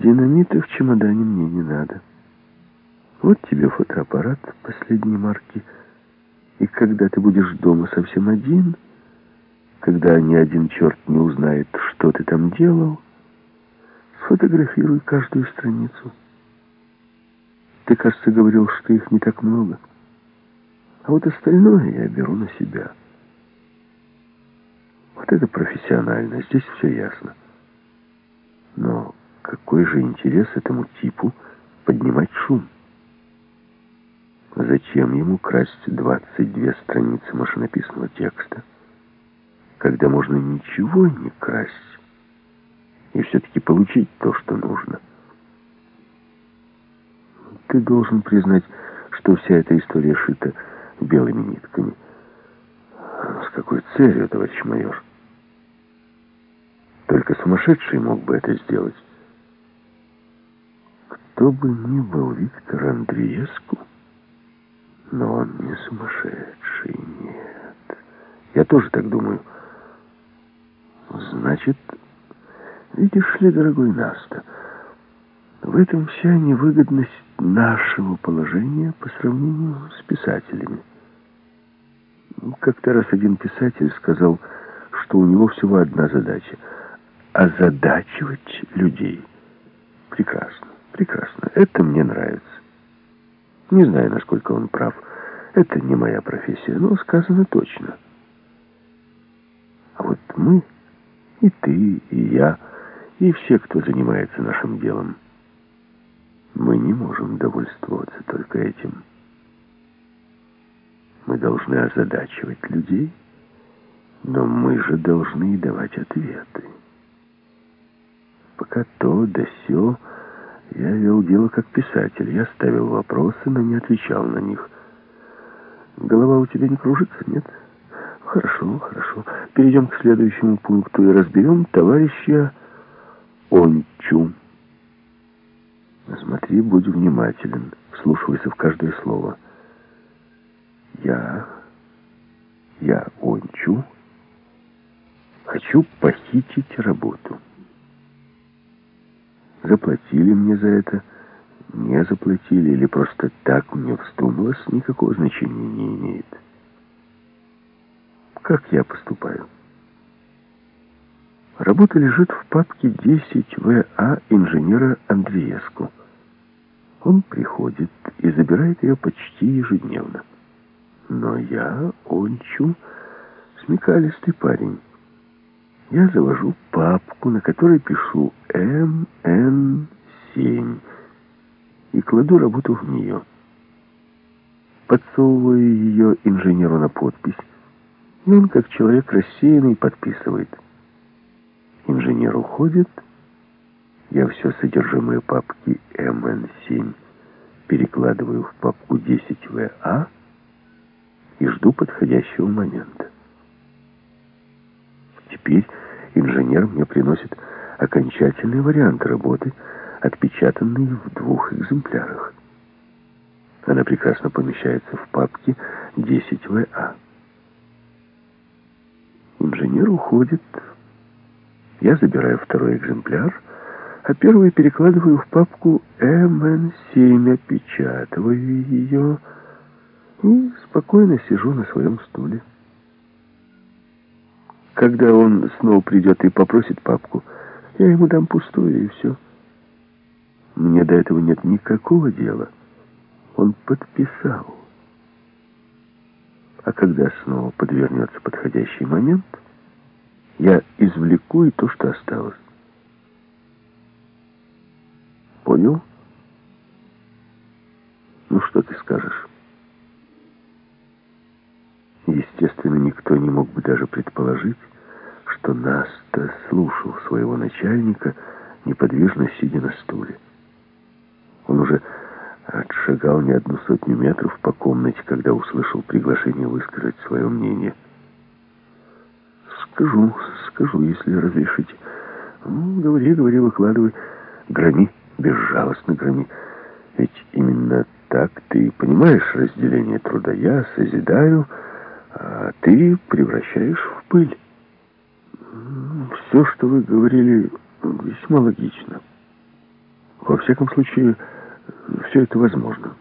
Динамита в чемодане мне не надо. Вот тебе фотоаппарат последней марки. И когда ты будешь дома совсем один, когда ни один черт не узнает, что ты там делал, сфотографируй каждую страницу. Ты, кажется, говорил, что их не так много. А вот остальное я беру на себя. Вот это профессионально, здесь все ясно. Какой же интерес этому типу поднимать шум? Зачем ему красть 22 страницы машинописного текста, когда можно ничего не красть и все-таки получить то, что нужно? Ты должен признать, что вся эта история шита белыми нитками. С какой целью, товарищ майор? Только сумасшедший мог бы это сделать. Кто бы ни был Виктор Андреевску, но он не сумасшедший, нет. Я тоже так думаю. Значит, видишь ли, дорогой Наста, в этом вся невыгодность нашего положения по сравнению с писателями. Как-то раз один писатель сказал, что у него всего одна задача — озадачивать людей. Прекрасно, прекрасно. Это мне нравится. Не знаю, насколько он прав. Это не моя профессия, но сказано точно. А вот мы, и ты, и я, и все, кто занимается нашим делом, мы не можем довольствоваться только этим. Мы должны озадачивать людей, но мы же должны давать ответы. Пока то да сё я вел дело как писатель. Я ставил вопросы, но не отвечал на них. Голова у тебя не кружится, нет? Хорошо, хорошо. Перейдем к следующему пункту и разберем товарища Ончу. Смотри, будь внимателен, вслушивайся в каждое слово. Я, я Ончу, хочу похитить работу. Заплатили мне за это, не заплатили или просто так мне вздумалось, никакого значения не имеет. Как я поступаю? Работа лежит в папке 10ВА инженера Андреевску. Он приходит и забирает ее почти ежедневно. Но я, Ончу, смекалистый парень. Я завожу папку, на которой пишу МН7 и кладу работу в нее. Подсовываю ее инженеру на подпись, и он, как человек рассеянный, подписывает. Инженер уходит, я все содержимое папки МН7 перекладываю в папку 10ВА и жду подходящего момента. Теперь инженер мне приносит окончательный вариант работы, отпечатанный в двух экземплярах. Она прекрасно помещается в папке 10ВА. Инженер уходит. Я забираю второй экземпляр, а первый перекладываю в папку МН7, опечатываю ее и спокойно сижу на своем стуле. Когда он снова придет и попросит папку, я ему дам пустую, и все. Мне до этого нет никакого дела. Он подписал. А когда снова подвернется подходящий момент, я извлеку и то, что осталось. Понял? Ну, что ты скажешь? Естественно, никто не мог бы даже предположить, что Наста слушал своего начальника, неподвижно сидя на стуле. Он уже отшагал не одну сотню метров по комнате, когда услышал приглашение высказать свое мнение. «Скажу, скажу, если разрешите. Ну, говори, говори, выкладывай. Грани, безжалостно грани. Ведь именно так ты понимаешь разделение труда. Я созидаю, а ты превращаешь в пыль. Все, что вы говорили, весьма логично. Во всяком случае, все это возможно.